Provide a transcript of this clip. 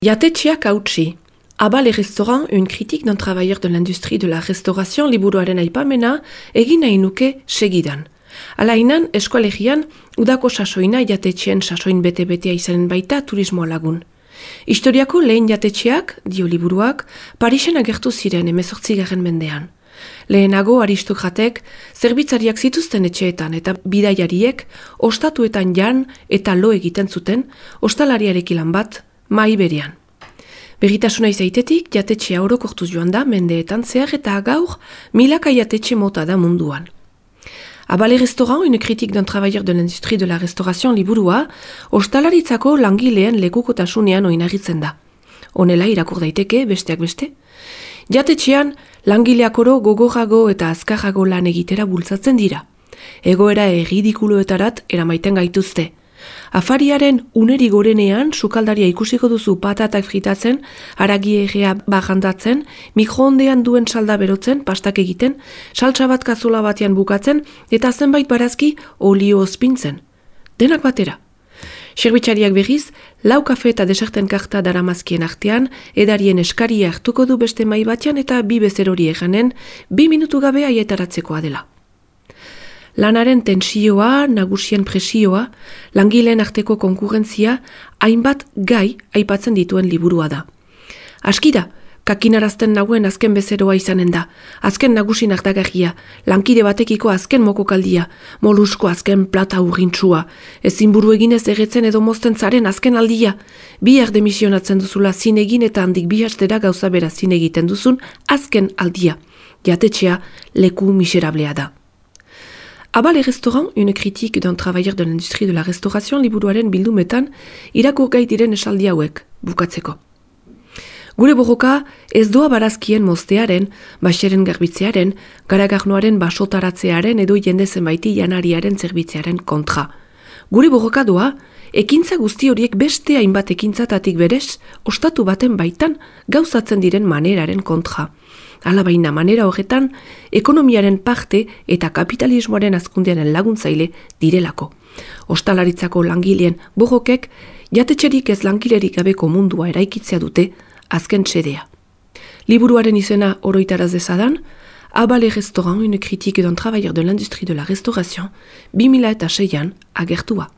Jatetxeak hautsi. Abal restaurant, une critique d'un travailleur de l'industrie de la restauration liburuaren aipamena egin nahi nuke segidan. Alainan, eskualegian, udako sasoina jatetxean sasoin bete-betea izanen baita turismoa lagun. Historiako lehen jatetxeak, dio liburuak, Parisen agertu ziren emezortzigaren mendean. Lehenago aristokratek, zerbitzariak zituzten etxeetan eta bidaiariek, ostatuetan jan eta lo egiten zuten, ostalariarekilan bat, mai berean. Berritasuna izaitetik, jatetxe aurokortuz joan da, mendeetan zehar eta gaur, milaka jatetxe mota da munduan. Abale Restaurant, une kritik d'un travailleur de l'industrie de la restauration liburua, ostalaritzako langileen lekukotasunean oinarritzen da. Honela irakur daiteke, besteak beste. Jatetxean, langileak oro gogorago eta azkarrago lan egitera bultzatzen dira. Egoera erridikuloetarat eramaiten gaituzte. Afariaren uneri gorenean, sukaldaria ikusiko duzu patatak fritatzen, aragi egea bajandatzen, mikroondean duen salda berotzen, pastak egiten, saltsa bat kazola batean bukatzen, eta zenbait barazki olio ospintzen. Denak batera. Serbitxariak berriz, lau kafe eta deserten karta daramazkien artean, edarien eskaria hartuko du beste mai batean eta bi bezer hori eganen, bi minutu gabe aietaratzekoa dela lanaren tensioa, nagusien presioa, langileen arteko konkurrentzia, hainbat gai aipatzen dituen liburua da. Aski da, kakinarazten nagoen azken bezeroa izanen da, azken nagusin artagarria, lankide batekiko azken mokokaldia, molusko azken plata urrintzua, ezin buru eginez erretzen edo mozten zaren azken aldia, bi demisionatzen duzula zinegin eta handik bi hastera gauza bera zinegiten duzun azken aldia, jatetxea leku miserablea da. Abal et restaurant, une critique d'un travailleur de l'industrie de la restauration liburuaren bildumetan irakur gai diren esaldi hauek, bukatzeko. Gure borroka ez doa barazkien moztearen, baseren garbitzearen, garagarnoaren basotaratzearen edo jende zenbaiti janariaren zerbitzearen kontra. Gure borroka doa, ekintza guzti horiek beste hainbat ekintzatatik berez, ostatu baten baitan gauzatzen diren maneraren kontra. Alabaina manera horretan, ekonomiaren parte eta kapitalismoaren azkundearen laguntzaile direlako. Ostalaritzako langileen borrokek, jatetxerik ez langilerik gabeko mundua eraikitzea dute azken txedea. Liburuaren izena oroitaraz dezadan, Abale Restaurant, une critique d'un travailleur de l'industrie de la restauration, 2006an agertua.